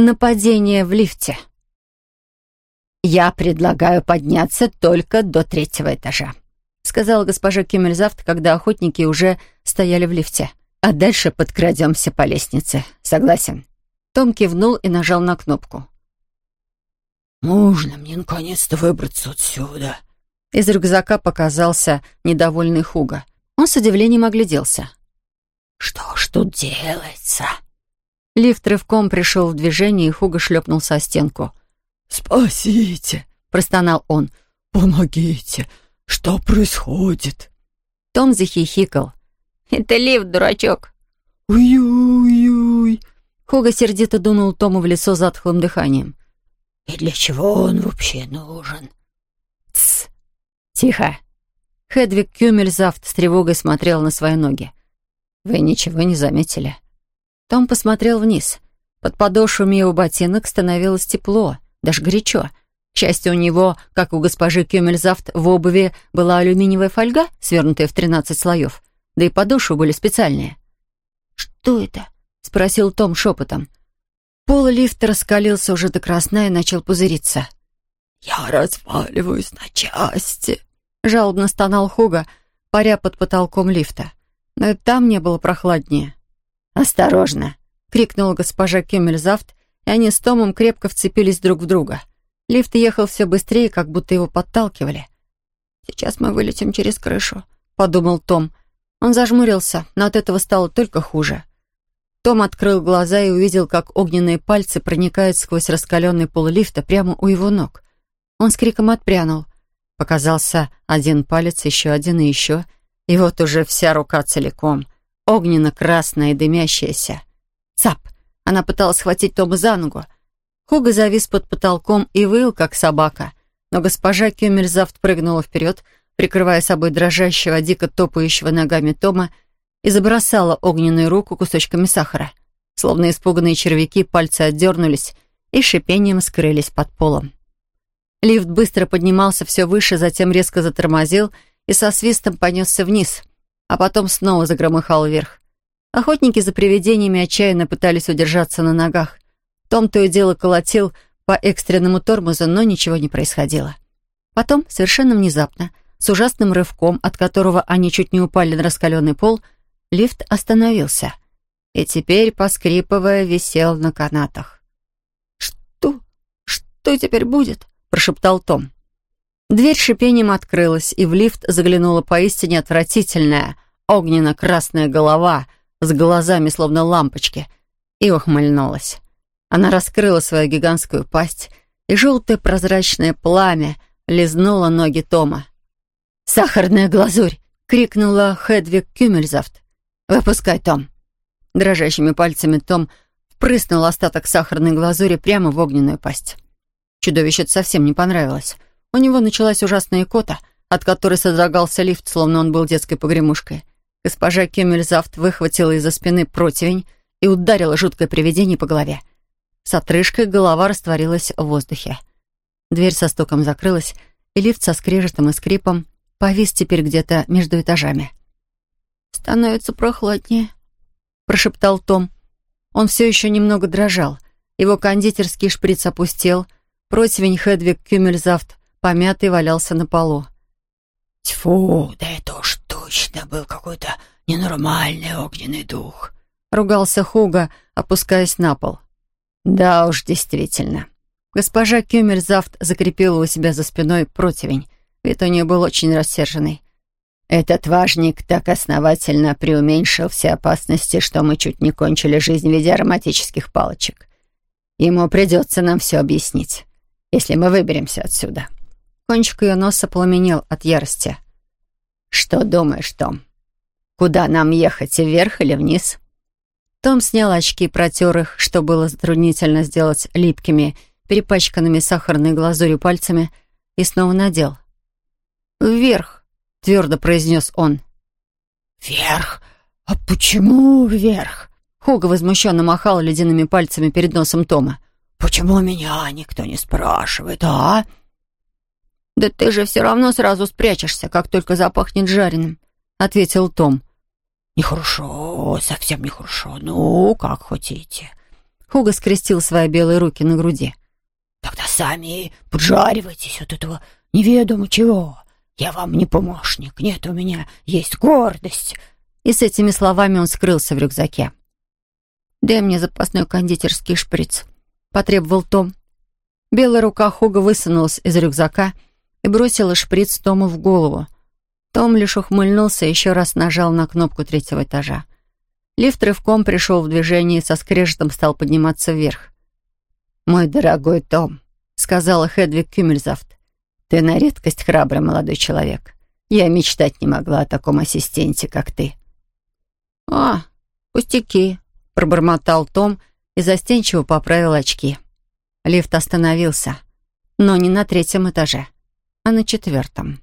Нападение в лифте. «Я предлагаю подняться только до третьего этажа», сказала госпожа Кюмельзавт, когда охотники уже стояли в лифте. «А дальше подкрадемся по лестнице. Согласен?» Том кивнул и нажал на кнопку. «Можно мне наконец-то выбраться отсюда?» Из рюкзака показался недовольный Хуга. Он с удивлением огляделся. «Что ж тут делается?» Лифт рывком пришел в движение, и Хуга шлепнулся о стенку. «Спасите!» — простонал он. «Помогите! Что происходит?» Том захихикал. «Это лифт, дурачок!» «Уй-уй-уй!» Хуга сердито дунул Тому в лицо затхлым дыханием. «И для чего он вообще нужен?» «Тсс! Тихо!» Хедвиг Кюмельзавт с тревогой смотрел на свои ноги. «Вы ничего не заметили?» Том посмотрел вниз. Под подошвами его ботинок становилось тепло, даже горячо. К счастью, у него, как у госпожи Кюмельзавт, в обуви была алюминиевая фольга, свернутая в 13 слоев, да и подошвы были специальные. «Что это?» — спросил Том шепотом. Пол лифта раскалился уже до красна и начал пузыриться. «Я разваливаюсь на части», — жалобно стонал Хуга, паря под потолком лифта. Но и там не было прохладнее. «Осторожно!» — крикнула госпожа Кюмельзавт, и они с Томом крепко вцепились друг в друга. Лифт ехал все быстрее, как будто его подталкивали. «Сейчас мы вылетим через крышу», — подумал Том. Он зажмурился, но от этого стало только хуже. Том открыл глаза и увидел, как огненные пальцы проникают сквозь раскаленный пол лифта прямо у его ног. Он с криком отпрянул. Показался один палец, еще один и еще, и вот уже вся рука целиком — огненно-красная и дымящаяся. Цап! Она пыталась схватить Тома за ногу. Хуга завис под потолком и выл, как собака. Но госпожа Кюмельзавт прыгнула вперед, прикрывая собой дрожащего, дико топающего ногами Тома, и забросала огненную руку кусочками сахара. Словно испуганные червяки, пальцы отдернулись и шипением скрылись под полом. Лифт быстро поднимался все выше, затем резко затормозил и со свистом понесся вниз а потом снова загромыхал вверх. Охотники за привидениями отчаянно пытались удержаться на ногах. Том то и дело колотил по экстренному тормозу, но ничего не происходило. Потом, совершенно внезапно, с ужасным рывком, от которого они чуть не упали на раскаленный пол, лифт остановился. И теперь, поскрипывая, висел на канатах. «Что? Что теперь будет?» — прошептал Том. Дверь шипением открылась, и в лифт заглянула поистине отвратительная, огненно-красная голова с глазами, словно лампочки, и ухмыльнулась. Она раскрыла свою гигантскую пасть, и желтое прозрачное пламя лизнуло ноги Тома. «Сахарная глазурь!» — крикнула Хедвиг Кюмельзавт. «Выпускай, Том!» Дрожащими пальцами Том впрыснул остаток сахарной глазури прямо в огненную пасть. Чудовище совсем не понравилось. У него началась ужасная икота, от которой содрогался лифт, словно он был детской погремушкой. Госпожа Кюмельзавт выхватила из-за спины противень и ударила жуткое привидение по голове. С отрыжкой голова растворилась в воздухе. Дверь со стуком закрылась, и лифт со скрежетом и скрипом повис теперь где-то между этажами. «Становится прохладнее», — прошептал Том. Он все еще немного дрожал. Его кондитерский шприц опустел, противень Хедвиг Кюмельзавт помятый валялся на полу. «Тьфу, да это уж точно был какой-то ненормальный огненный дух», — ругался Хуга, опускаясь на пол. «Да уж, действительно». Госпожа Кюмельзавт закрепила у себя за спиной противень. Вид у нее был очень рассерженный. «Этот важник так основательно преуменьшил все опасности, что мы чуть не кончили жизнь в виде ароматических палочек. Ему придется нам все объяснить, если мы выберемся отсюда». Кончик ее носа пламенел от ярости. «Что думаешь, Том? Куда нам ехать, вверх или вниз?» Том снял очки и протер их, что было затруднительно сделать липкими, перепачканными сахарной глазурью пальцами, и снова надел. «Вверх», — твердо произнес он. «Вверх? А почему вверх?» Хуга возмущенно махал ледяными пальцами перед носом Тома. «Почему меня никто не спрашивает, а?» «Да ты же все равно сразу спрячешься, как только запахнет жареным», — ответил Том. «Нехорошо, совсем нехорошо. Ну, как хотите». Хуга скрестил свои белые руки на груди. «Тогда сами поджаривайтесь от этого неведомо чего. Я вам не помощник. Нет, у меня есть гордость». И с этими словами он скрылся в рюкзаке. «Дай мне запасной кондитерский шприц», — потребовал Том. Белая рука Хуга высунулась из рюкзака и бросила шприц Тому в голову. Том лишь ухмыльнулся и еще раз нажал на кнопку третьего этажа. Лифт рывком пришел в движение и со скрежетом стал подниматься вверх. «Мой дорогой Том», — сказала Хедвиг Кюмельзавт, — «ты на редкость храбрый молодой человек. Я мечтать не могла о таком ассистенте, как ты». «А, пустяки», — пробормотал Том и застенчиво поправил очки. Лифт остановился, но не на третьем этаже, а на четвертом.